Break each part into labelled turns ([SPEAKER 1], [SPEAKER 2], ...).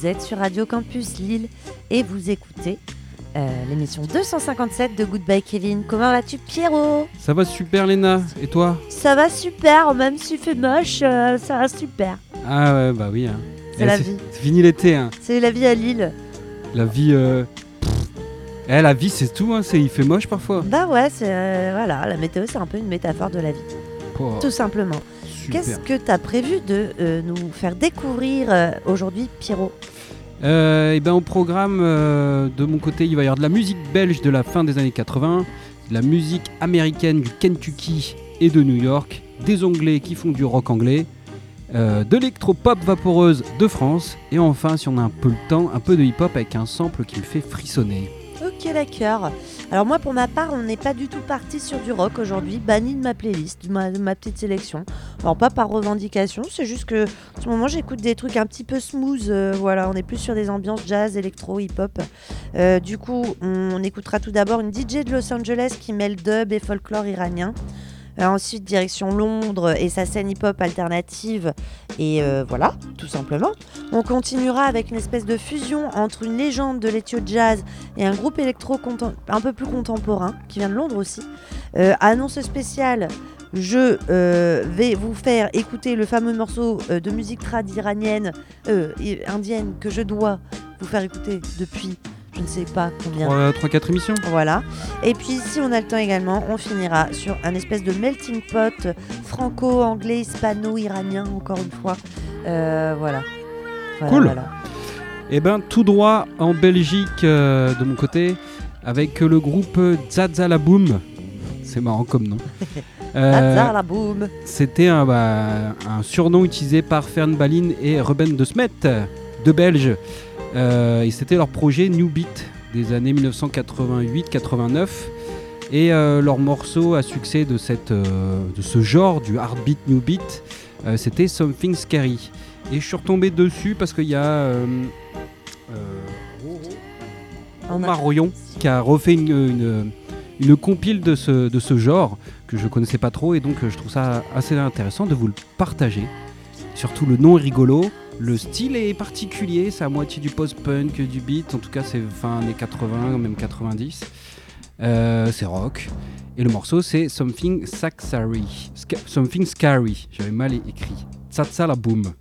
[SPEAKER 1] Vous êtes sur Radio Campus Lille et vous écoutez euh, l'émission 257 de Goodbye Kevin. Comment vas-tu Pierrot?
[SPEAKER 2] Ça va super Léna, et toi?
[SPEAKER 1] Ça va super, même si fait moche, euh, ça va super.
[SPEAKER 2] Ah ouais, bah oui. Hein.
[SPEAKER 1] C'est
[SPEAKER 2] Eh,
[SPEAKER 1] la vie.
[SPEAKER 2] C'est fini l'été. Hein.
[SPEAKER 1] C'est la vie à Lille.
[SPEAKER 2] La vie... euh. Eh, la vie c'est tout, hein. il fait moche parfois.
[SPEAKER 1] Bah ouais, c'est voilà, la météo c'est un peu une métaphore de la vie,
[SPEAKER 2] Oh,
[SPEAKER 1] tout simplement. Qu'est-ce que tu as prévu de nous faire découvrir aujourd'hui, Pierrot?
[SPEAKER 2] Euh, et ben au programme euh, de mon côté, il va y avoir de la musique belge de la fin des années 80, de la musique américaine du Kentucky et de New York, des Anglais qui font du rock anglais, euh, de l'électro-pop vaporeuse de France, et enfin, si on a un peu le temps, un peu de hip-hop avec un sample qui me fait frissonner.
[SPEAKER 1] Ok, d'accord. Alors moi, pour ma part, on n'est pas du tout parti sur du rock aujourd'hui, banni de ma playlist, de ma, petite sélection. Alors pas par revendication, c'est juste que en ce moment j'écoute des trucs un petit peu smooth. euh, voilà, on est plus sur des ambiances jazz, électro, hip-hop. Euh, du coup, on écoutera tout d'abord une DJ de Los Angeles qui mêle dub et folklore iranien. Euh, ensuite, direction Londres et sa scène hip-hop alternative. Et euh, voilà, tout simplement. On continuera avec une espèce de fusion entre une légende de l'ethio jazz et un groupe électro un peu plus contemporain qui vient de Londres aussi. Euh, annonce spéciale, je vais vous faire écouter le fameux morceau de musique trad iranienne, euh, indienne que je dois vous faire écouter depuis je ne sais pas combien.
[SPEAKER 2] 3-4 émissions
[SPEAKER 1] Voilà. Et puis, si on a le temps également, on finira sur un espèce de melting pot franco-anglais, hispano-iranien, encore une fois. Euh, voilà. Voilà,
[SPEAKER 2] Cool.
[SPEAKER 1] voilà.
[SPEAKER 2] Et ben tout droit en Belgique euh, de mon côté avec le groupe Zazalaboom. C'est marrant comme nom. Euh. C'était un, bah, un surnom utilisé par Fern Balin et Ruben de Smet, deux Belges. Euh, et c'était leur projet New Beat des années 1988-89. Et euh, leur morceau à succès de, euh, ce genre, du hard beat, new beat, c'était Something Scary. Et je suis retombé dessus parce qu'il y a Omar Royon qui a refait une, compile de ce, de ce genre que je connaissais pas trop et donc je trouve ça assez intéressant de vous le partager. Surtout le nom est rigolo, le style est particulier, c'est à moitié du post-punk, du beat, en tout cas c'est fin années 80, même 90. Euh, c'est rock. Et le morceau c'est Something Saxary. Something Scary, j'avais mal écrit. Tsatsa la boom.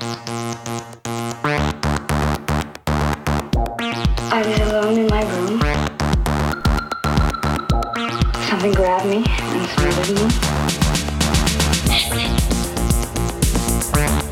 [SPEAKER 3] Something grabbed me and smothered me.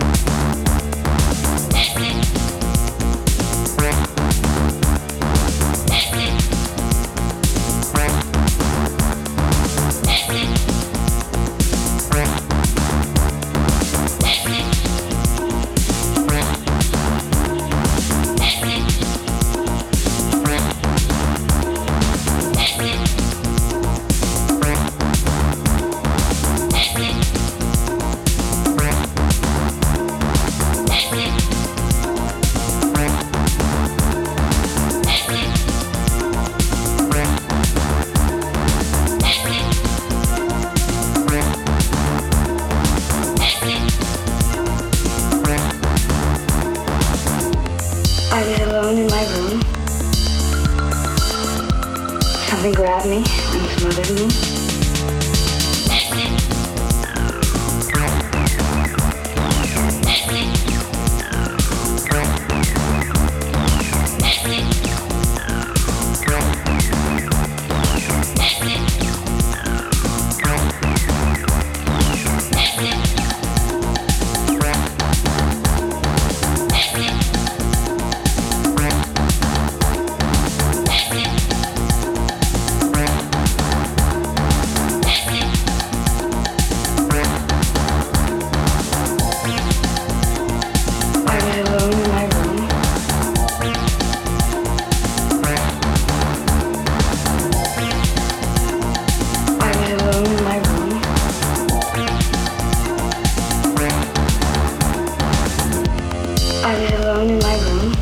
[SPEAKER 3] I was alone in my room.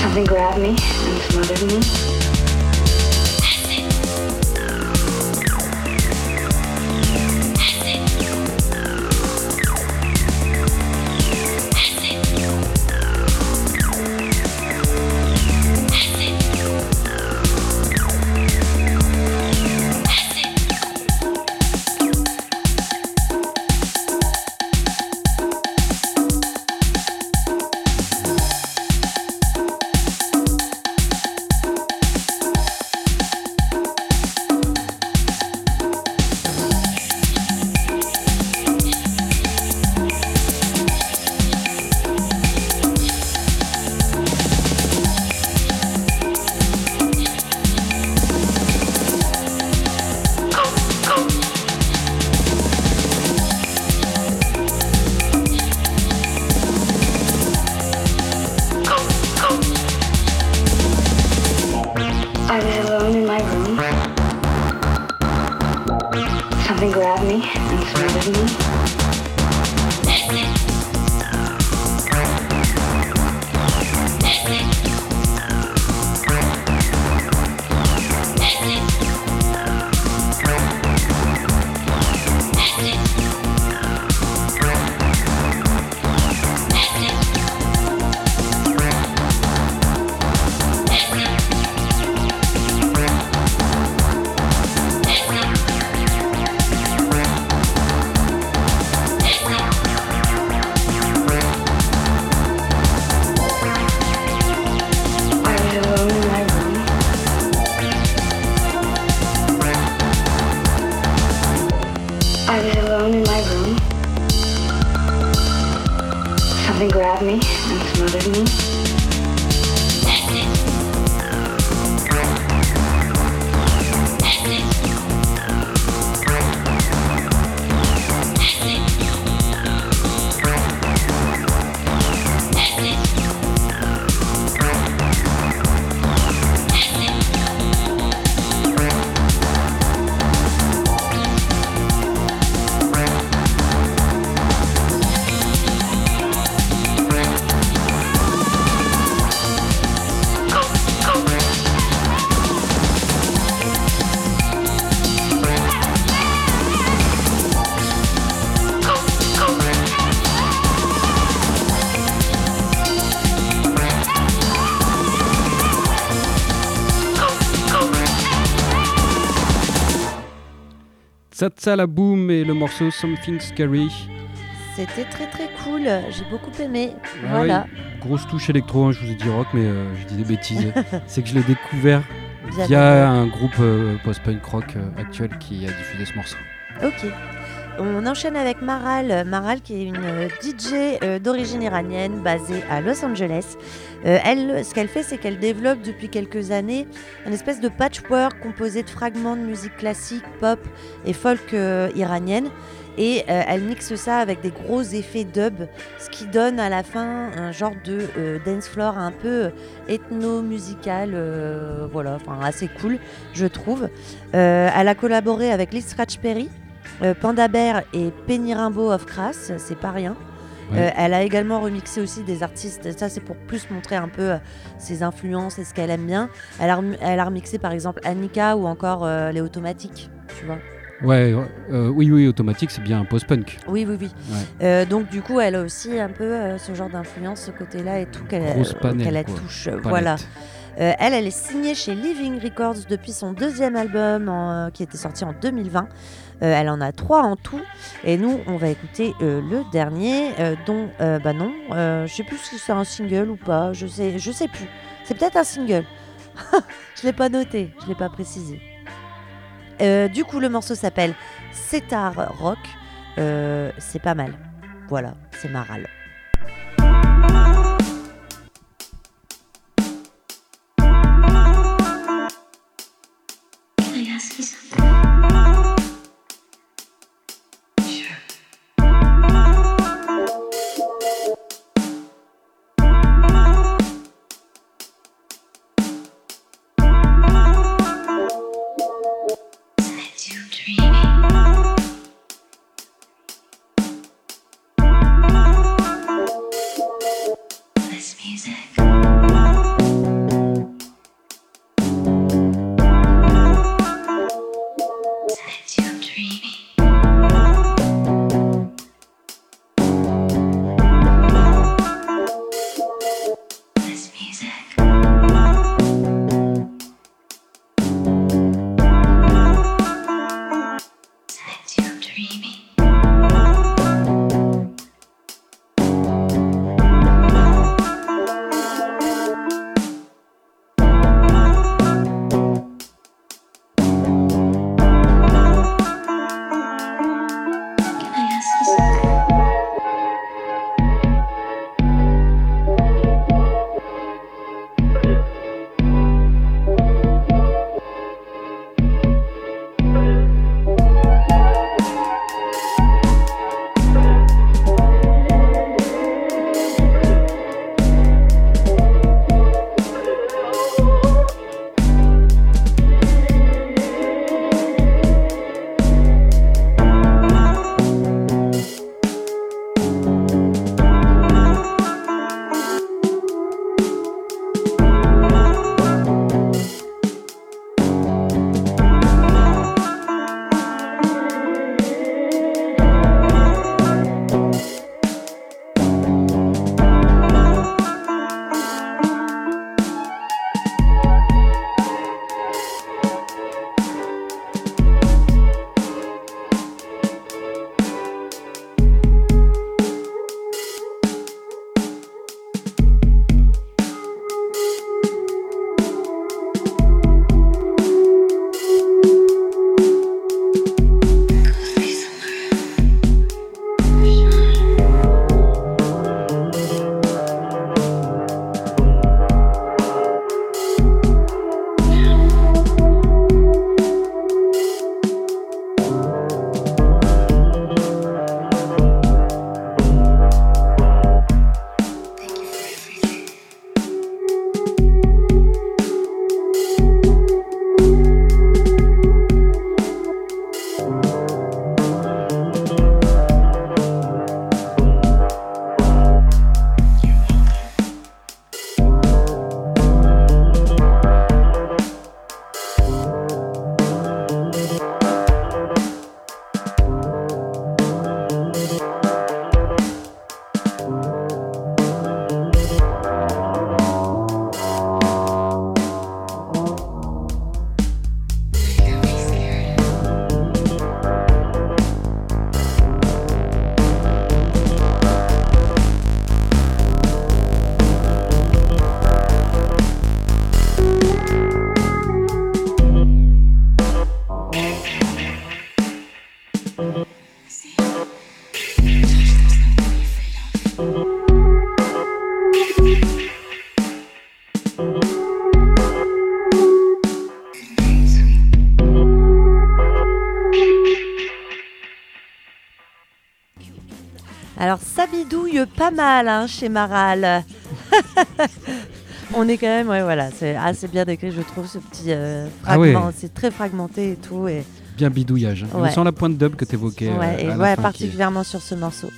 [SPEAKER 3] Something grabbed me and smothered me. I was alone in my room. Something grabbed me and smothered me.
[SPEAKER 2] Tsatsa la boom et le morceau Something Scary.
[SPEAKER 1] C'était très très cool, j'ai beaucoup aimé.
[SPEAKER 2] Ah
[SPEAKER 1] voilà,
[SPEAKER 2] oui, grosse touche électro, hein, je vous ai dit rock, mais euh, je dis des bêtises. C'est que je l'ai découvert
[SPEAKER 1] Via
[SPEAKER 2] via un groupe euh, post-punk rock euh, actuel qui a diffusé ce morceau.
[SPEAKER 1] Ok. On enchaîne avec Maral. Maral qui est une euh, DJ euh, d'origine iranienne basée à Los Angeles. Euh, elle, ce qu'elle fait, c'est qu'elle développe depuis quelques années une espèce de patchwork composé de fragments de musique classique, pop et folk iranienne. Et elle mixe ça avec des gros effets dub, ce qui donne à la fin un genre de dance floor un peu ethno-musical, voilà, enfin assez cool, je trouve. Elle a collaboré avec Liz Scratch Perry, euh, Panda Bear et Penny Rimbaud of Crass, c'est pas rien.
[SPEAKER 2] Ouais.
[SPEAKER 1] Euh, elle a également remixé aussi des artistes, ça c'est pour plus montrer un peu euh, ses influences et ce qu'elle aime bien. Elle a, rem- elle a remixé par exemple Annika ou encore euh, les automatiques, tu vois.
[SPEAKER 2] Ouais, oui, oui, automatique, c'est bien un post-punk.
[SPEAKER 1] Oui, oui, oui.
[SPEAKER 2] Ouais.
[SPEAKER 1] Donc du coup, elle a aussi un peu ce genre d'influence, ce côté-là et tout qu'elle
[SPEAKER 2] quoi.
[SPEAKER 1] touche.
[SPEAKER 2] Palette.
[SPEAKER 1] Voilà. Euh, elle, elle est signée chez Living Records depuis son deuxième album en- euh, qui était sorti en 2020. Euh, elle en a trois en tout. Et nous, on va écouter euh, le dernier, euh, dont, bah non, je sais plus si c'est un single ou pas. Je sais, je sais plus. C'est peut-être un single. je l'ai pas noté, je l'ai pas précisé. Du coup, le morceau s'appelle Setar Rock. C'est pas mal. Voilà, c'est Maral.
[SPEAKER 3] Can
[SPEAKER 1] pas mal hein, chez Maral. On est quand même, ouais, voilà, c'est assez bien décrit, je trouve, ce petit euh,
[SPEAKER 2] Ah ouais.
[SPEAKER 1] fragment. C'est très fragmenté et tout. Et,
[SPEAKER 2] Bien bidouillage. On
[SPEAKER 1] Ouais.
[SPEAKER 2] sent la pointe dub que tu évoquais.
[SPEAKER 1] ouais, et ouais, particulièrement sur ce morceau.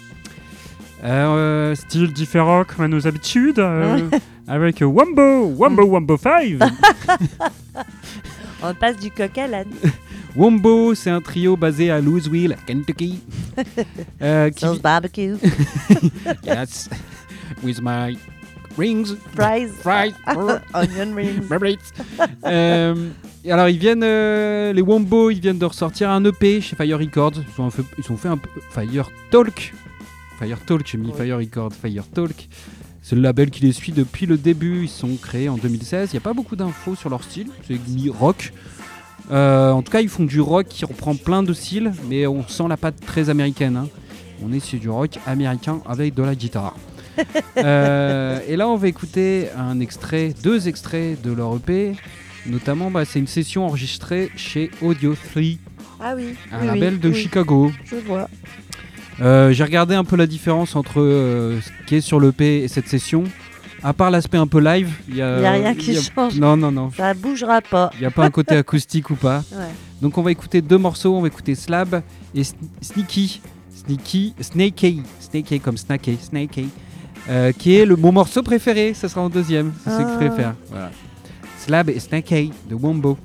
[SPEAKER 2] Euh,
[SPEAKER 4] Style différent comme à nos habitudes. euh, avec Wombo, Wombo Wombo 5.
[SPEAKER 1] On passe du coq à l'âne.
[SPEAKER 2] Wombo, c'est un trio basé à Louisville, Kentucky. Euh, qui
[SPEAKER 1] Sauce barbecue,
[SPEAKER 2] Yes. With my rings.
[SPEAKER 1] fries,
[SPEAKER 2] Fries.
[SPEAKER 1] onion rings.
[SPEAKER 2] Euh, et alors ils viennent, euh, les Wombo, ils viennent de ressortir un EP chez Fire Records. Ils ont fait, ils ont fait un Fire Talk. Fire Talk, j'ai mis
[SPEAKER 1] Ouais.
[SPEAKER 2] Fire Records, Fire Talk. C'est le label qui les suit depuis le début. Ils sont créés en 2016. Il n'y a pas beaucoup d'infos sur leur style. C'est mi rock. Euh, en tout cas, ils font du rock qui reprend plein de styles, mais on sent la patte très américaine. hein. On est sur du rock américain avec de la guitare. Euh, et là, on va écouter un extrait, deux extraits de leur EP. Notamment, bah, c'est une session enregistrée chez Audio 3,
[SPEAKER 1] Ah oui,
[SPEAKER 2] un
[SPEAKER 1] oui,
[SPEAKER 2] label
[SPEAKER 1] oui,
[SPEAKER 2] de
[SPEAKER 1] oui,
[SPEAKER 2] Chicago.
[SPEAKER 1] Je vois.
[SPEAKER 2] Euh, J'ai regardé un peu la différence entre euh, ce qui est sur l'EP et cette session. À part l'aspect un peu live, il y a,
[SPEAKER 1] a rien qui
[SPEAKER 2] a-
[SPEAKER 1] change.
[SPEAKER 2] Non, non, non.
[SPEAKER 1] Ça bougera pas.
[SPEAKER 2] Il n'y a pas un côté acoustique ou pas.
[SPEAKER 1] Ouais.
[SPEAKER 2] Donc on va écouter deux morceaux, on va écouter Slab et Sn- Sneaky, Sneaky, Snakey, Snakey comme Snaky, Snakey, euh, qui est le, mon morceau préféré, ça sera en deuxième, c'est ce que je
[SPEAKER 1] Ah.
[SPEAKER 2] préfère. Voilà. Slab et Snakey de Wombo.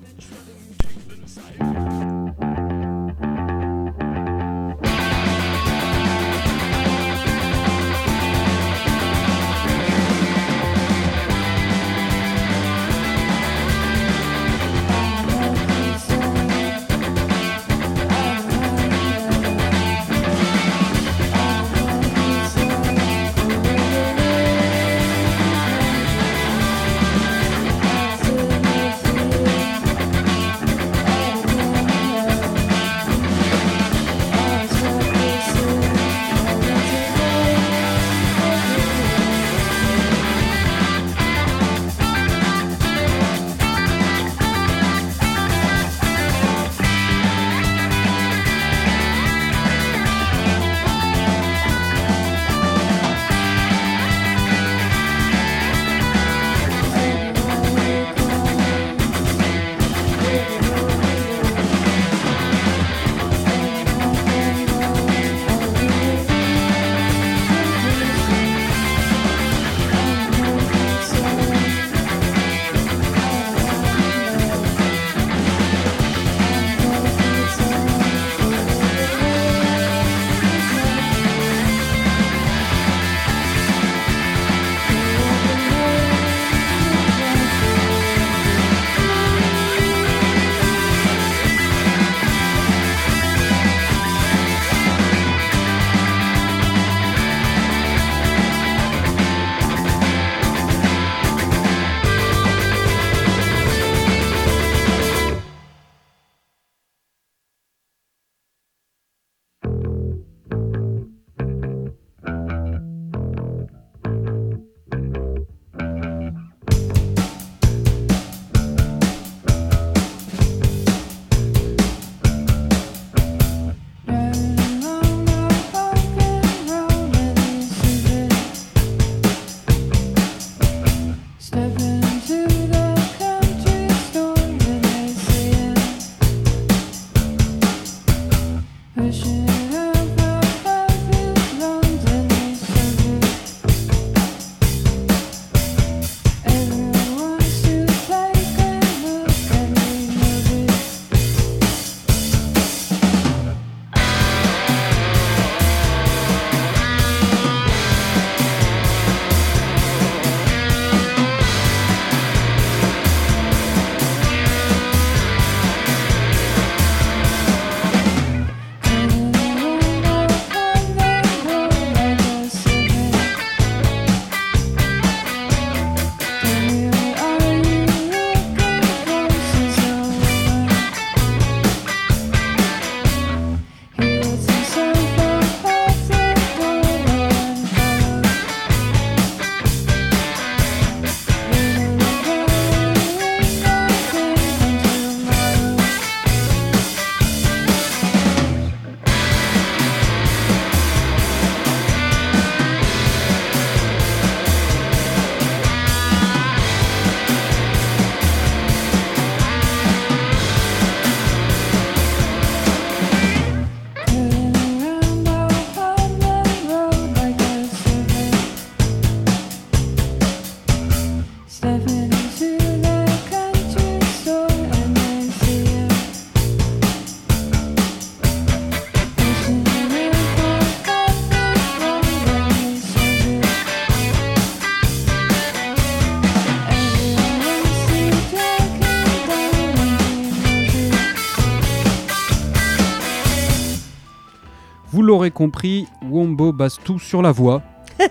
[SPEAKER 2] Compris, Wombo base tout sur la voix.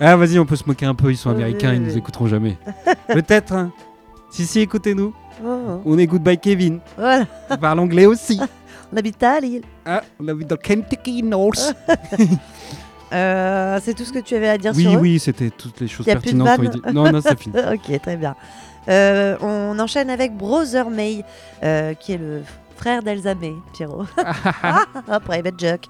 [SPEAKER 2] ah, vas-y, on peut se moquer un peu, ils sont américains, ils nous écouteront jamais. Peut-être, hein. Si, si, écoutez-nous.
[SPEAKER 1] Oh,
[SPEAKER 2] On est Goodbye Kevin.
[SPEAKER 1] Voilà,
[SPEAKER 2] On parle anglais aussi.
[SPEAKER 1] on habite à Lille.
[SPEAKER 2] Ah, on vu dans Kentucky North.
[SPEAKER 1] Euh, c'est tout ce que tu avais à dire
[SPEAKER 2] Oui,
[SPEAKER 1] sur eux
[SPEAKER 2] oui, c'était toutes les choses
[SPEAKER 1] Y a plus de
[SPEAKER 2] pertinentes. Non, non, c'est fini.
[SPEAKER 1] ok, très bien. Euh, on enchaîne avec Brother May, euh, qui est le frère May, Pierrot. Ah, private joke.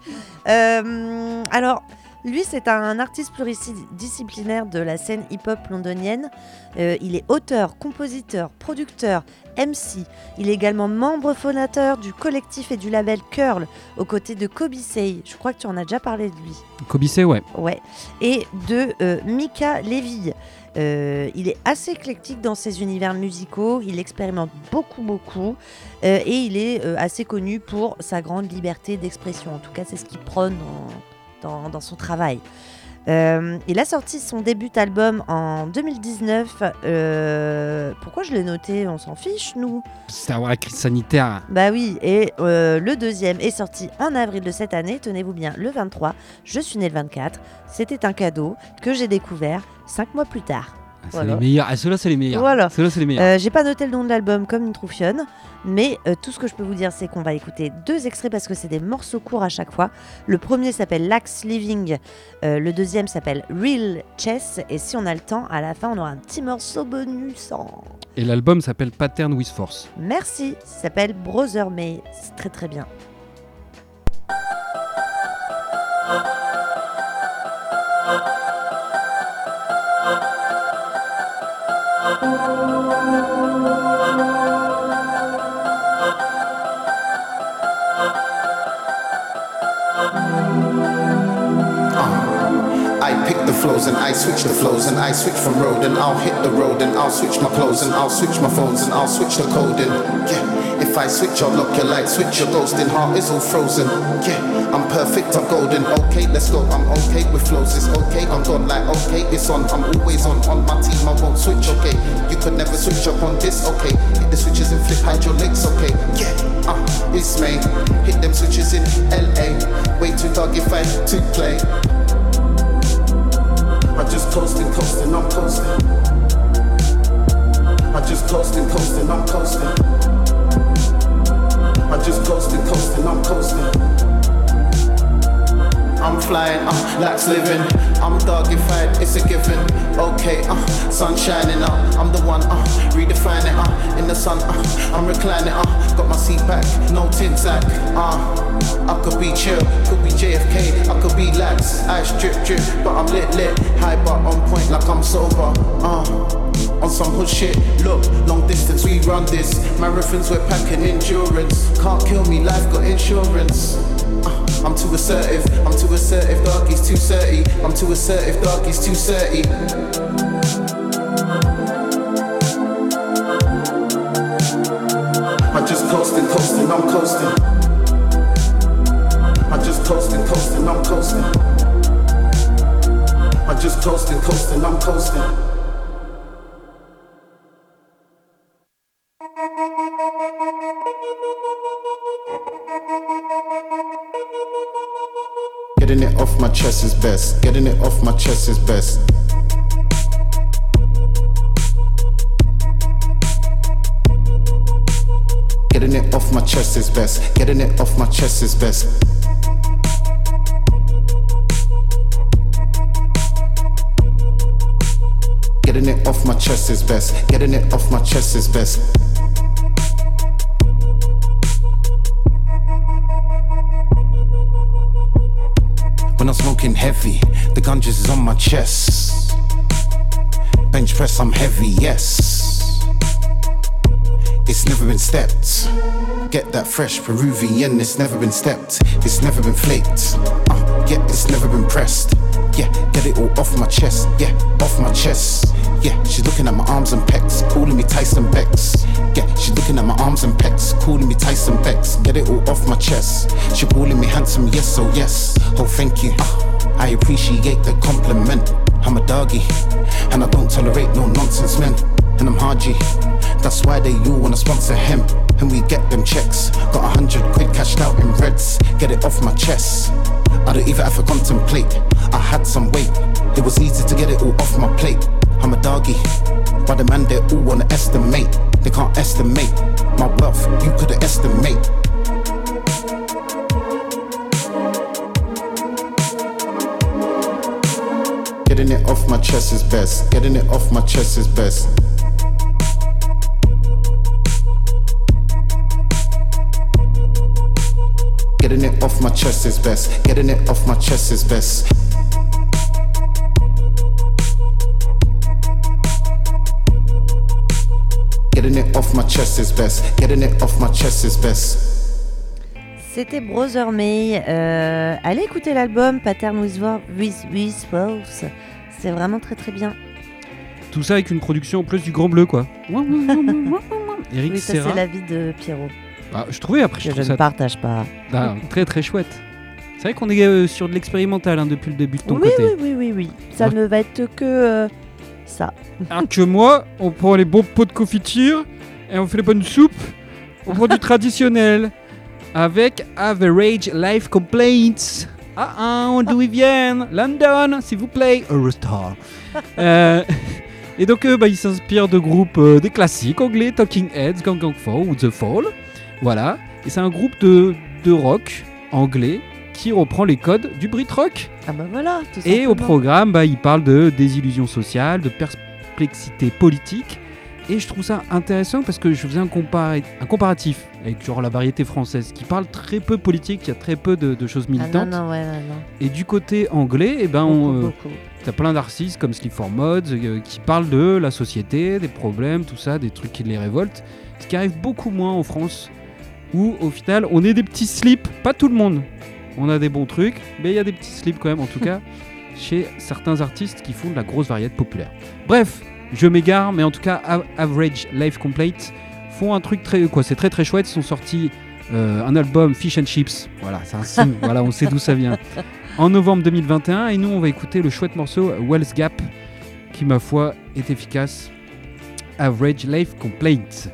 [SPEAKER 1] Euh, alors, lui, c'est un artiste pluridisciplinaire de la scène hip-hop londonienne. Euh, il est auteur, compositeur, producteur, MC. Il est également membre fondateur du collectif et du label Curl, aux côtés de Kobe Say. Je crois que tu en as déjà parlé de lui.
[SPEAKER 2] Kobise, ouais.
[SPEAKER 1] Ouais. Et de euh, Mika Levy. Euh, il est assez éclectique dans ses univers musicaux, il expérimente beaucoup, beaucoup, euh, et il est euh, assez connu pour sa grande liberté d'expression. En tout cas, c'est ce qu'il prône dans, dans- dans son travail. Euh, il a sorti son début album en 2019. Euh, pourquoi je l'ai noté On s'en fiche, nous?
[SPEAKER 2] C'était avant la crise sanitaire.
[SPEAKER 1] bah oui, et euh, le deuxième est sorti en avril de cette année, tenez-vous bien, le 23. Je suis né le 24. C'était un cadeau que j'ai découvert cinq mois plus tard.
[SPEAKER 2] Ah, c'est
[SPEAKER 1] Voilà.
[SPEAKER 2] les meilleurs. Ah, ceux-là, c'est les meilleurs.
[SPEAKER 1] Voilà.
[SPEAKER 2] Ceux-là, c'est les meilleurs.
[SPEAKER 1] Euh, j'ai pas noté le nom de l'album comme une troufionne, mais euh, tout ce que je peux vous dire, c'est qu'on va écouter deux extraits parce que c'est des morceaux courts à chaque fois. Le premier s'appelle Lax Living, euh, le deuxième s'appelle Real Chess, et si on a le temps, à la fin, on aura un petit morceau bonus. en-
[SPEAKER 2] Et l'album s'appelle Pattern with Force.
[SPEAKER 1] Merci, ça s'appelle Brother May, c'est très très bien.
[SPEAKER 5] Flows and I switch the flows and I switch from road and I'll hit the road and I'll switch my clothes and I'll switch my phones and I'll switch the coding. Yeah, if I switch, I'll lock your light, switch your ghost ghosting. Heart is all frozen. Yeah, I'm perfect, I'm golden. Okay, let's go. I'm okay with flows. It's okay, I'm gone like okay, it's on. I'm always on on my team. I won't switch. Okay, you could never switch up on this. Okay, hit the switches and flip hydraulics. Okay, yeah, uh, it's me. Hit them switches in LA. Way too dark if I to play. I just coasting, coasting. I'm coasting. I just coasting, coasting. I'm coasting. Lax living. I'm dogified, it's a given. Okay, uh, sun shining, uh, I'm the one, uh, redefining, uh, in the sun, uh, I'm reclining, uh, got my seat back, no tint sack, uh, I could be chill, could be JFK, I could be lax, ice drip drip, but I'm lit lit, high but on point like I'm sober, uh. On some hood shit, look, long distance, we run this. Marathons, we're packing endurance. Can't kill me, life got insurance. I'm too assertive, I'm too assertive, doggy's too surty. I'm too assertive, doggy's too surty. I'm just coasting, coasting, I'm coasting. I just coasting, coasting, I'm coasting. I just coasting, coasting, I'm coasting. Chest is best. Getting it off my chest is best. Getting it off my chest is best. Getting it off my chest is best. Getting it off my chest is best. Getting it off my chest is best. Heavy, the gun just is on my chest. Bench press, I'm heavy, yes. It's never been stepped. Get that fresh Peruvian, it's never been stepped. It's never been flaked. Uh, yeah, it's never been pressed. Yeah, get it all off my chest. Yeah, off my chest. Yeah, she's looking at my arms and pecs, calling me Tyson Bex. Yeah, she's looking at my arms and pecs, calling me Tyson Bex. Get it all off my chest. She calling me handsome, yes, so yes. Oh, thank you. Uh, I appreciate the compliment. I'm a doggy, and I don't tolerate no nonsense men. And I'm hard G, that's why they all wanna sponsor him. and we get them checks. Got a hundred quid cashed out in reds, get it off my chest. I don't even have to contemplate. I had some weight, it was easy to get it all off my plate. I'm a doggy, but the man they all wanna estimate. They can't estimate my wealth, you couldn't estimate. Getting it off my chest is best. Getting it off my chest is best. Getting it off my chest is best. Getting it off my chest is best. Getting it off my chest is best. Getting it off my chest is best.
[SPEAKER 1] C'était Brother May. Euh, allez écouter l'album Pattern with, with, with Wolves. C'est vraiment très très bien.
[SPEAKER 2] Tout ça avec une production en plus du Grand Bleu, quoi. Eric
[SPEAKER 1] Oui, ça c'est l'avis de Pierrot.
[SPEAKER 2] Ah, je trouvais après, je
[SPEAKER 1] Que je ne
[SPEAKER 2] ça
[SPEAKER 1] partage pas.
[SPEAKER 2] ah, très très chouette. C'est vrai qu'on est euh, sur de l'expérimental hein, depuis le début de ton
[SPEAKER 1] Oui,
[SPEAKER 2] côté.
[SPEAKER 1] oui, oui, oui, oui. Ça
[SPEAKER 2] Ouais.
[SPEAKER 1] ne va être que euh, ça.
[SPEAKER 4] Alors que moi, on prend les bons pots de confiture et on fait les bonnes soupes. On prend du traditionnel.
[SPEAKER 2] Avec Average Life Complaints. Ah, ah, on d'où ils viennent? London, s'il vous plaît. Eurostar. Euh, et donc, euh, bah, il s'inspire de groupes euh, des classiques anglais, Talking Heads, Gang Gang 4 ou The Fall. Voilà. Et c'est un groupe de, de rock anglais qui reprend les codes du Brit Rock.
[SPEAKER 1] Ah bah voilà, tout
[SPEAKER 2] Et au programme, bah, il parle de désillusion sociale, de perplexité politique. Et je trouve ça intéressant parce que je faisais un, compara- un comparatif avec genre la variété française qui parle très peu politique, il y a très peu de, de choses
[SPEAKER 1] Ah non,
[SPEAKER 2] militantes.
[SPEAKER 1] non, ouais, ouais, non.
[SPEAKER 2] Et du côté anglais, eh ben,
[SPEAKER 1] Beaucoup,
[SPEAKER 2] on, euh,
[SPEAKER 1] beaucoup.
[SPEAKER 2] t'as plein d'artistes comme Sleep for Mods euh, qui parlent de la société, des problèmes, tout ça, des trucs qui les révoltent. Ce qui arrive beaucoup moins en France où au final on est des petits slips, pas tout le monde. On a des bons trucs, mais il y a des petits slips quand même en tout cas chez certains artistes qui font de la grosse variété populaire. Bref, je m'égare, mais en tout cas Average Life Complete font un truc très quoi, c'est très très chouette. Ils sont sortis euh, un album Fish and Chips, voilà, c'est un son, voilà, on sait d'où ça vient. En novembre 2021, et nous on va écouter le chouette morceau Wells Gap, qui ma foi est efficace. Average Life Complaint.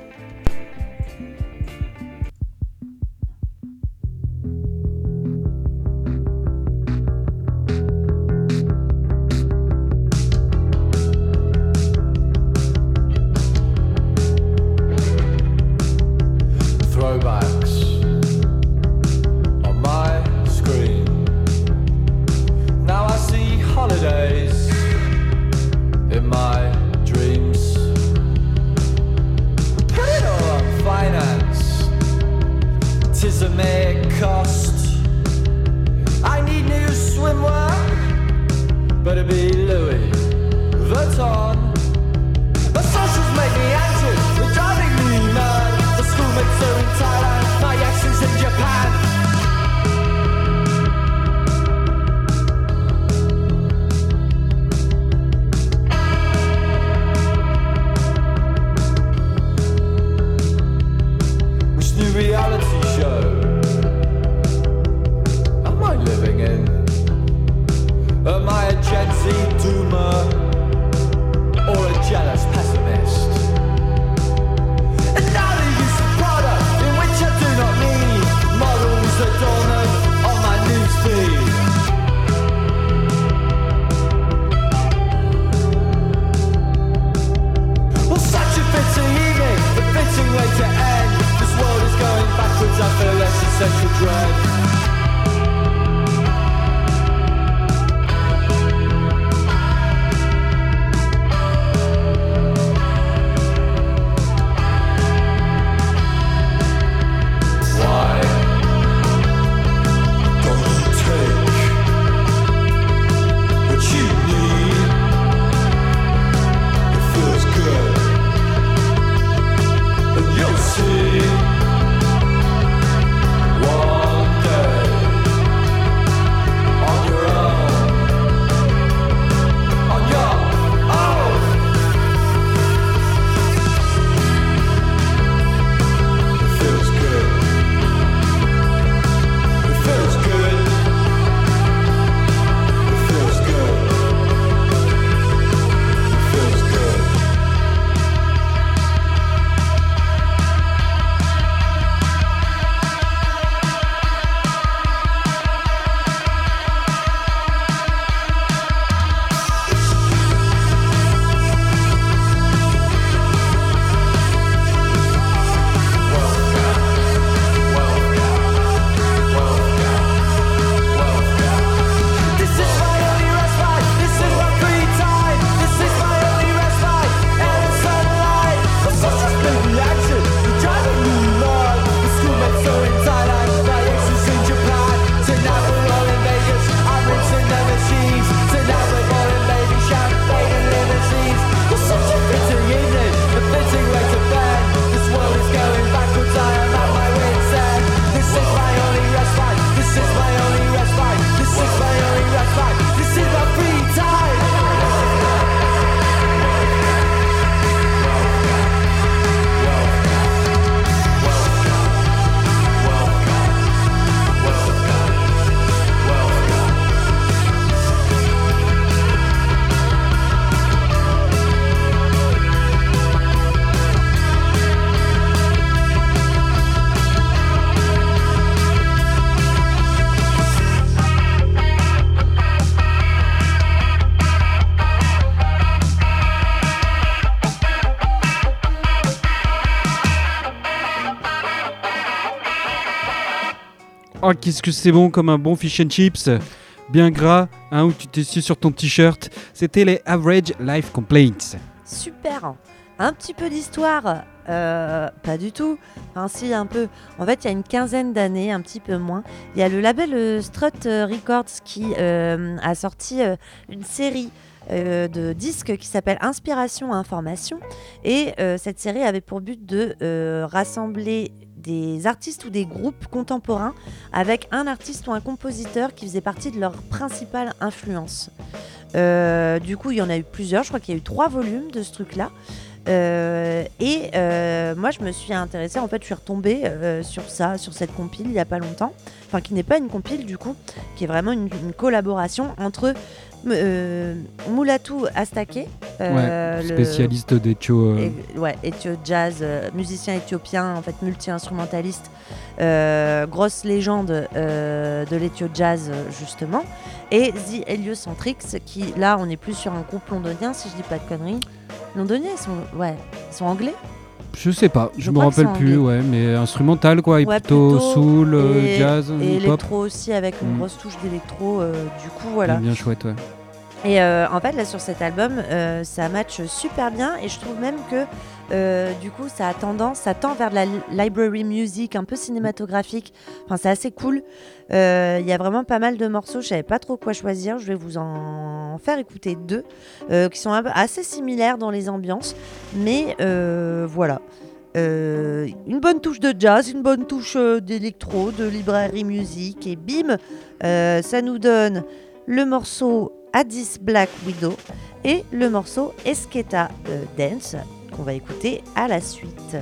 [SPEAKER 4] Oh, qu'est-ce que c'est bon comme un bon fish and chips Bien gras, hein, où tu t'essieds sur ton t-shirt. C'était les Average Life Complaints.
[SPEAKER 1] Super. Un petit peu d'histoire. Euh, pas du tout. Enfin, si, un peu. En fait, il y a une quinzaine d'années, un petit peu moins, il y a le label euh, Strut euh, Records qui a sorti une série euh, de disques qui s'appelle Inspiration Information. Et euh, cette série avait pour but de euh, rassembler des artistes ou des groupes contemporains avec un artiste ou un compositeur qui faisait partie de leur principale influence. Du coup, il y en a eu plusieurs. Je crois qu'il y a eu trois volumes de ce truc-là. Et moi, je me suis intéressée. En fait, je suis retombée sur ça, sur cette compile, il n'y a pas longtemps. Enfin, qui n'est pas une compile, du coup, qui est vraiment une collaboration entre euh, Moulatou Astake, euh,
[SPEAKER 2] ouais, spécialiste des Tio. euh,
[SPEAKER 1] ouais, éthio jazz, euh, musicien éthiopien, en fait multi-instrumentaliste, grosse légende de l'éthio jazz justement, et The Heliocentrics qui là on est plus sur un groupe londonien si je dis pas de conneries. Londoniens ils sont ouais ils sont anglais.
[SPEAKER 2] Je sais pas, je,
[SPEAKER 1] Je
[SPEAKER 2] me rappelle plus, ouais, mais instrumental quoi, et
[SPEAKER 1] Ouais,
[SPEAKER 2] plutôt,
[SPEAKER 1] plutôt,
[SPEAKER 2] soul, euh,
[SPEAKER 1] et-
[SPEAKER 2] jazz,
[SPEAKER 1] Et
[SPEAKER 2] hip-hop.
[SPEAKER 1] électro aussi avec une
[SPEAKER 2] Mm.
[SPEAKER 1] grosse touche d'électro. euh, du coup voilà.
[SPEAKER 2] Bien chouette, ouais.
[SPEAKER 1] Et euh, en fait, là, sur cet album, euh, ça match super bien et je trouve même que euh, du coup, ça a tendance, ça tend vers de la li- library music un peu cinématographique. Enfin, c'est assez cool. Euh, Il y a vraiment pas mal de morceaux. Je savais pas trop quoi choisir. Je vais vous en faire écouter deux euh, qui sont assez similaires dans les ambiances, mais voilà. Une bonne touche de jazz, une bonne touche d'électro, de library music, et bim, ça nous donne le morceau Addis Black Widow et le morceau Esqueta Dance qu'on va écouter à la suite.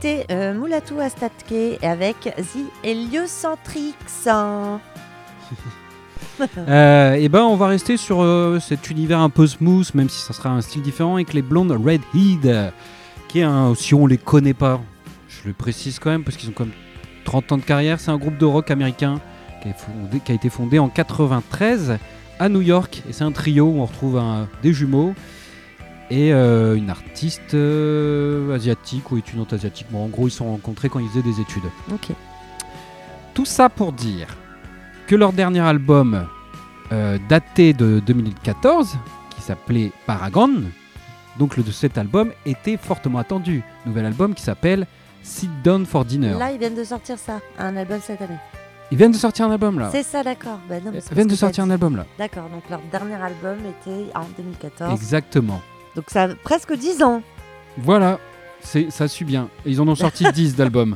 [SPEAKER 1] C'était euh, Mulatu Astatke avec The Heliocentrix.
[SPEAKER 2] Euh, et ben on va rester sur euh, cet univers un peu smooth, même si ça sera un style différent, avec les blondes Red Head, qui si on les connaît pas, je le précise quand même parce qu'ils ont comme 30 ans de carrière, c'est un groupe de rock américain qui a, été fondé en 93 à New York, et c'est un trio où on retrouve des jumeaux et euh, une artiste euh, asiatique ou étudiante asiatique. Bon, en gros, ils se sont rencontrés quand ils faisaient des études.
[SPEAKER 1] Ok.
[SPEAKER 2] Tout ça pour dire que leur dernier album euh, daté de 2014, qui s'appelait Paragon, donc le de cet album était fortement attendu. Nouvel album qui s'appelle Sit Down for Dinner.
[SPEAKER 1] Là, ils viennent de sortir ça, un album cette année.
[SPEAKER 2] Ils viennent de sortir un album là.
[SPEAKER 1] C'est ça, d'accord. Bah
[SPEAKER 2] Ils viennent de sortir un album là.
[SPEAKER 1] D'accord, donc leur dernier album était en 2014.
[SPEAKER 2] Exactement.
[SPEAKER 1] Donc ça a presque 10 ans.
[SPEAKER 2] Voilà, c'est ça suit bien. Et ils en ont sorti 10 d'albums.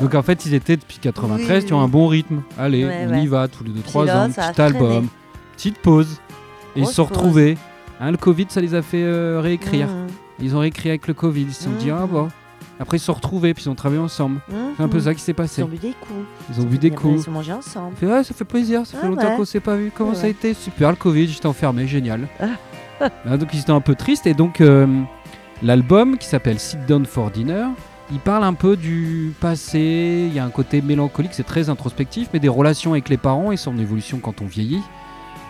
[SPEAKER 2] Donc en fait, ils étaient depuis 93,
[SPEAKER 1] Oui,
[SPEAKER 2] ont
[SPEAKER 1] oui.
[SPEAKER 2] un bon rythme. Allez,
[SPEAKER 1] Ouais,
[SPEAKER 2] on
[SPEAKER 1] ouais.
[SPEAKER 2] y va tous les 2-3
[SPEAKER 1] là,
[SPEAKER 2] ans, petit album,
[SPEAKER 1] traîné.
[SPEAKER 2] petite pause. Et ils se sont retrouvés. Hein, le Covid, ça les a fait euh, réécrire.
[SPEAKER 1] Mmh,
[SPEAKER 2] Ils ont réécrit avec le Covid. Ils se sont dit,
[SPEAKER 1] Mhm.
[SPEAKER 2] ah bon. Après, ils se sont retrouvés, puis ils ont travaillé ensemble.
[SPEAKER 1] mmh,
[SPEAKER 2] C'est un peu
[SPEAKER 1] mmh.
[SPEAKER 2] ça qui s'est
[SPEAKER 1] Ils
[SPEAKER 2] passé.
[SPEAKER 1] ont bu des coups.
[SPEAKER 2] Ils ont bu des coups.
[SPEAKER 1] Ils se mangé ensemble.
[SPEAKER 2] Fait, ouais, ça fait plaisir, ça fait
[SPEAKER 1] Ah
[SPEAKER 2] longtemps qu'on s'est pas vu. Comment ça a été? Super, le Covid, j'étais enfermé, génial. Ah, donc ils étaient un peu tristes et donc euh, l'album qui s'appelle Sit Down for Dinner, il parle un peu du passé, il y a un côté mélancolique, c'est très introspectif, mais des relations avec les parents et son évolution quand on vieillit.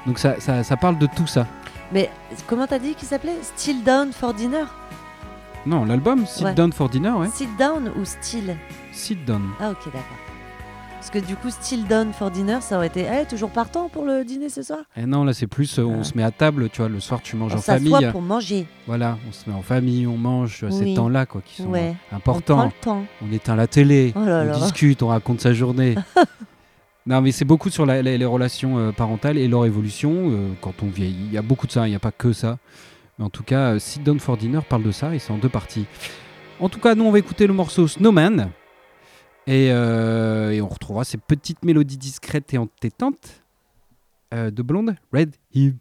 [SPEAKER 2] Donc ça, ça, ça parle de tout ça.
[SPEAKER 1] Mais comment t'as dit qu'il s'appelait? Still Down for Dinner?
[SPEAKER 2] Non, l'album Sit
[SPEAKER 1] Ouais.
[SPEAKER 2] Down for Dinner, ouais.
[SPEAKER 1] Sit Down ou Still?
[SPEAKER 2] Sit Down.
[SPEAKER 1] Ah ok, d'accord. Parce que du coup, Still Down for Dinner, ça aurait été Eh, toujours partant pour le dîner ce soir?
[SPEAKER 2] Et non, là c'est plus, euh, on
[SPEAKER 1] Ah.
[SPEAKER 2] se met à table, tu vois, le soir tu manges
[SPEAKER 1] On
[SPEAKER 2] en famille.
[SPEAKER 1] pour manger.
[SPEAKER 2] Voilà, on se met en famille, on mange, vois, ces
[SPEAKER 1] Oui.
[SPEAKER 2] temps-là quoi, qui sont
[SPEAKER 1] Ouais. On prend
[SPEAKER 2] importants.
[SPEAKER 1] le temps.
[SPEAKER 2] On éteint la télé,
[SPEAKER 1] Oh là
[SPEAKER 2] on
[SPEAKER 1] là.
[SPEAKER 2] discute, on raconte sa journée. non, mais c'est beaucoup sur la- les, les relations euh, parentales et leur évolution euh, quand on vieillit. Il y a beaucoup de ça, il n'y a pas que ça. Mais en tout cas, Sit Down for Dinner parle de ça et c'est en deux parties. En tout cas, nous, on va écouter le morceau Snowman. Et, euh, et on retrouvera ces petites mélodies discrètes et entêtantes euh, de Blonde Red Hill.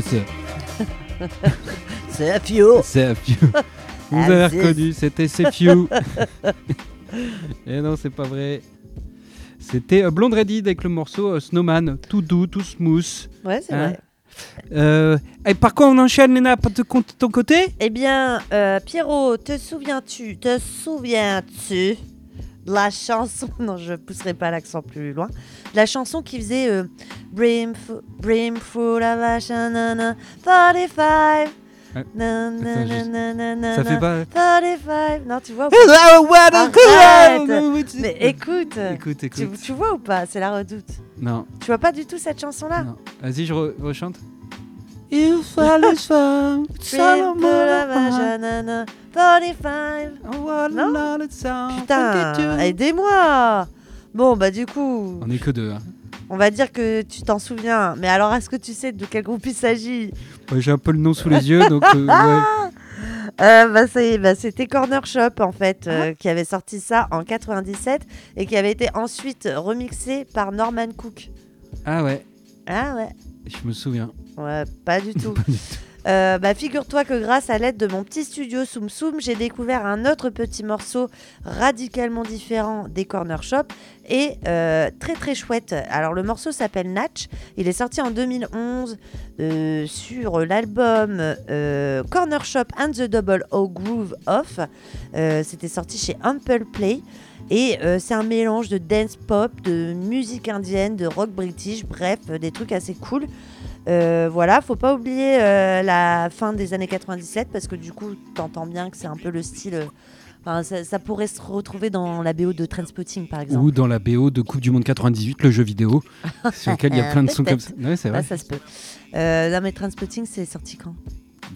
[SPEAKER 2] C'est- c'est- c'est- c'est- few. Vous
[SPEAKER 1] Ah,
[SPEAKER 2] avez reconnu, c'était C'est Few. Et non, c'est pas vrai. C'était euh, Blonde Ready avec le morceau euh, Snowman, tout doux, tout smooth.
[SPEAKER 1] Ouais, c'est
[SPEAKER 2] Hein
[SPEAKER 1] vrai.
[SPEAKER 2] Euh, et par quoi on enchaîne, Léna, de ton- ton côté?
[SPEAKER 1] Eh bien, euh, Pierrot, te souviens-tu, te souviens-tu de la chanson, non, je pousserai pas l'accent plus loin, la chanson qui faisait euh, Brim, fu- Brim full of ash, nanana, 45.
[SPEAKER 2] Ouais. Ça fait pas.
[SPEAKER 1] 45. Non, tu vois ou pas?
[SPEAKER 2] Arrête
[SPEAKER 1] Mais écoute,
[SPEAKER 2] Écoute, écoute.
[SPEAKER 1] tu vois ou pas? C'est la redoute.
[SPEAKER 2] Non,
[SPEAKER 1] Tu vois pas du tout cette chanson-là?
[SPEAKER 2] Non. Vas-y, je re- rechante. Il fallait faire
[SPEAKER 1] Brim full of ash, nanana, 45. Putain, aidez-moi Bon, bah du coup,
[SPEAKER 2] On est que deux. Hein.
[SPEAKER 1] on va dire que tu t'en souviens. Mais alors, est-ce que tu sais de quel groupe il s'agit?
[SPEAKER 2] Ouais, J'ai un peu le nom sous les yeux, donc euh, ouais.
[SPEAKER 1] Euh, bah, c'est- bah, C'était Corner Shop, en fait, euh, qui avait sorti ça en 97 et qui avait été ensuite remixé par Norman Cook.
[SPEAKER 2] Ah ouais,
[SPEAKER 1] Ah ouais
[SPEAKER 2] je me souviens.
[SPEAKER 1] Ouais, pas du tout. Euh, bah, figure-toi que grâce à l'aide de mon petit studio Soum Soum, j'ai découvert un autre petit morceau radicalement différent des Corner Shop et euh, très très chouette. Alors le morceau s'appelle Natch, il est sorti en 2011 euh, sur l'album Corner Shop and the Double O Groove Off. C'était sorti chez Ample Play. Et euh, c'est un mélange de dance pop, de musique indienne, de rock british, bref, des trucs assez cool. Euh, voilà, faut pas oublier euh, la fin des années 97 parce que du coup, t'entends bien que c'est un peu le style. euh, enfin, ça, ça pourrait se retrouver dans la BO de Trainspotting par exemple.
[SPEAKER 2] Ou dans la BO de Coupe du Monde 98, le jeu vidéo, sur lequel il y a plein de sons comme ça. Ouais, c'est
[SPEAKER 1] Ah,
[SPEAKER 2] vrai.
[SPEAKER 1] ça se peut. Non, mais Trainspotting, c'est sorti quand?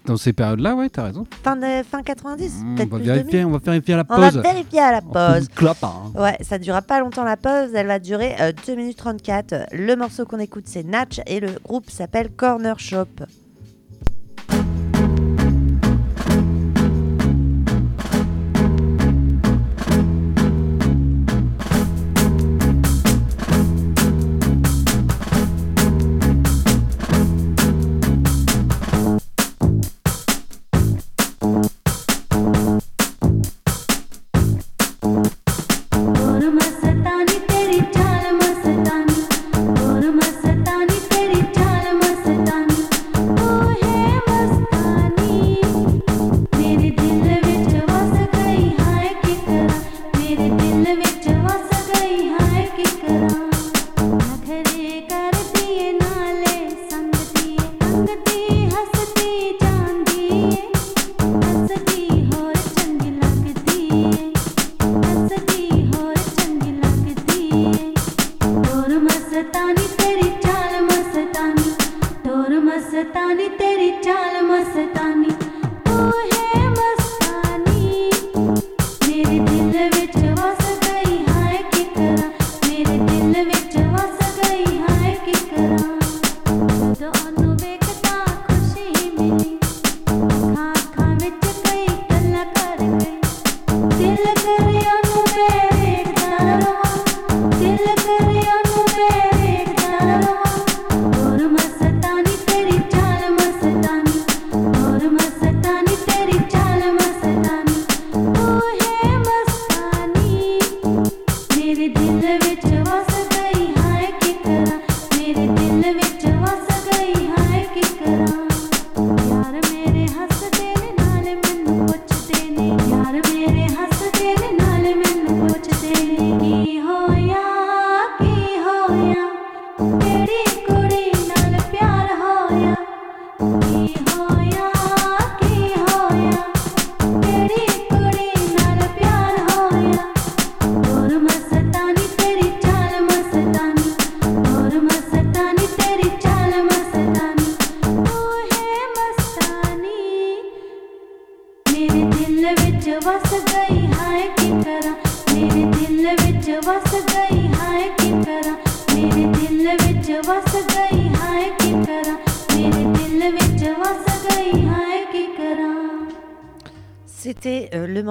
[SPEAKER 2] Dans ces périodes-là, ouais, t'as raison.
[SPEAKER 1] fin, de- fin 90
[SPEAKER 2] Mmh,
[SPEAKER 1] peut-être
[SPEAKER 2] on va
[SPEAKER 1] plus
[SPEAKER 2] vérifier,
[SPEAKER 1] 2000.
[SPEAKER 2] on va vérifier à la
[SPEAKER 1] On va
[SPEAKER 2] pause.
[SPEAKER 1] vérifier à la pause.
[SPEAKER 2] clope, hein.
[SPEAKER 1] Ouais, ça durera pas longtemps la pause, elle va durer euh, 2 minutes 34. Le morceau qu'on écoute c'est Natch et le groupe s'appelle Corner Shop.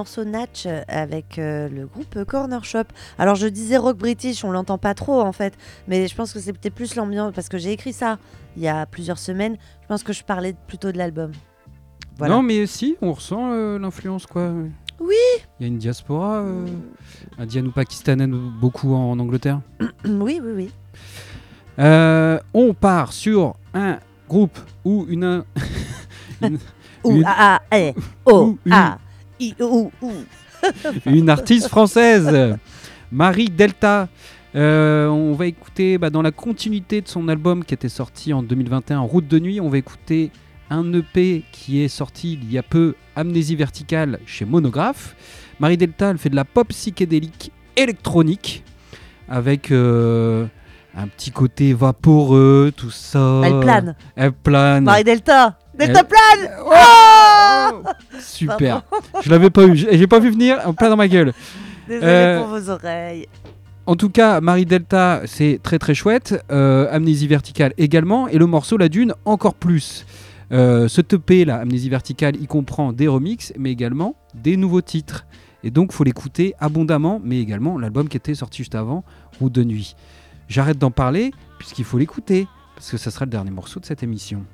[SPEAKER 1] Morceau Natch euh, avec euh, le groupe Corner Shop. Alors je disais rock british, on l'entend pas trop en fait, mais je pense que c'est peut-être plus l'ambiance parce que j'ai écrit ça il y a plusieurs semaines. Je pense que je parlais plutôt de l'album. Voilà.
[SPEAKER 2] Non, mais si, on ressent euh, l'influence, quoi.
[SPEAKER 1] Oui.
[SPEAKER 2] Il y a une diaspora euh, indienne ou pakistanaise beaucoup en, en Angleterre.
[SPEAKER 1] oui, oui, oui.
[SPEAKER 2] On part sur un groupe ou une. une,
[SPEAKER 1] Ou
[SPEAKER 2] Une-
[SPEAKER 1] ah ah eh oh
[SPEAKER 2] ou une- artiste française, Marie Delta. Euh, on va écouter bah, dans la continuité de son album qui était sorti en 2021, Route de nuit. On va écouter un EP qui est sorti il y a peu, Amnésie verticale chez Monographe. Marie Delta, elle fait de la pop psychédélique électronique avec euh, un petit côté vaporeux, tout ça.
[SPEAKER 1] Elle plane.
[SPEAKER 2] Elle plane.
[SPEAKER 1] Marie Delta. Delta
[SPEAKER 2] Elle-
[SPEAKER 1] plane.
[SPEAKER 2] Oh Super. Je l'avais pas eu. J'ai pas vu venir. En plein dans ma gueule.
[SPEAKER 1] Désolée
[SPEAKER 2] Euh,
[SPEAKER 1] pour vos oreilles.
[SPEAKER 2] En tout cas, Marie Delta, c'est très très chouette. Euh, Amnésie verticale également. Et le morceau La Dune, encore plus. Euh, ce TP là, Amnésie verticale, il comprend des remixes, mais également des nouveaux titres. Et donc, faut l'écouter abondamment, mais également l'album qui était sorti juste avant, Route de nuit. J'arrête d'en parler, puisqu'il faut l'écouter, parce que ça sera le dernier morceau de cette émission.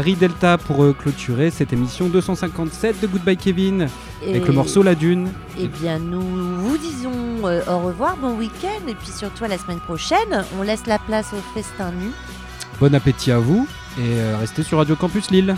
[SPEAKER 2] Marie Delta pour euh, clôturer cette émission 257 de Goodbye Kevin avec le morceau La Dune.
[SPEAKER 1] Eh bien, nous vous disons euh, au revoir, bon week-end, et puis surtout à la semaine prochaine. On laisse la place au festin nu.
[SPEAKER 2] Bon appétit à vous et euh, restez sur Radio Campus Lille.